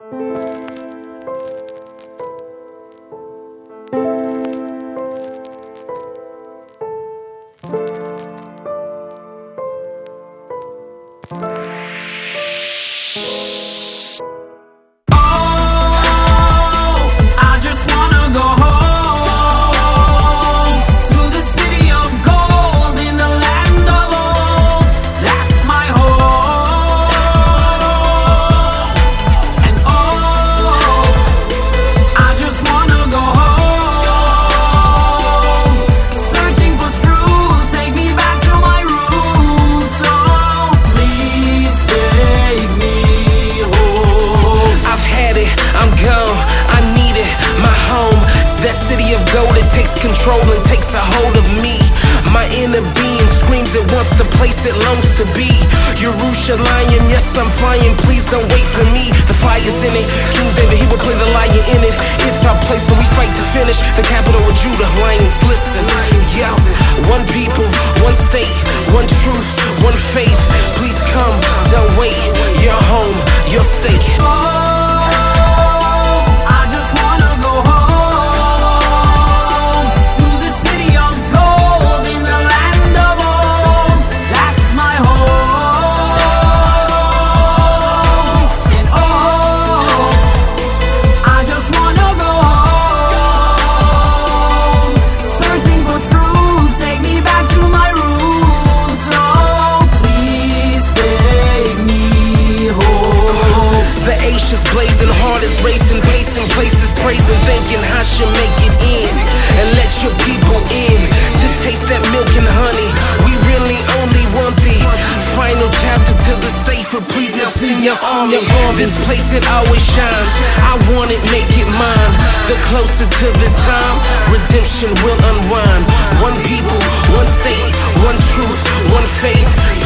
control and takes a hold of me. My inner being screams it wants the place it longs to be. Yerushalayim, yes, I'm flying. Please don't wait for me. The fire's in it. King David, he will play the lion in it. It's our place and we fight to finish. The capital of Judah, lions, listen. Should make it in and let your people in to taste that milk and honey. We really only want the final chapter to the sefer. Please now sing your army. This place it always shines. I want it, make it mine. The closer to the time, redemption will unwind. One people, one state, one truth, one faith.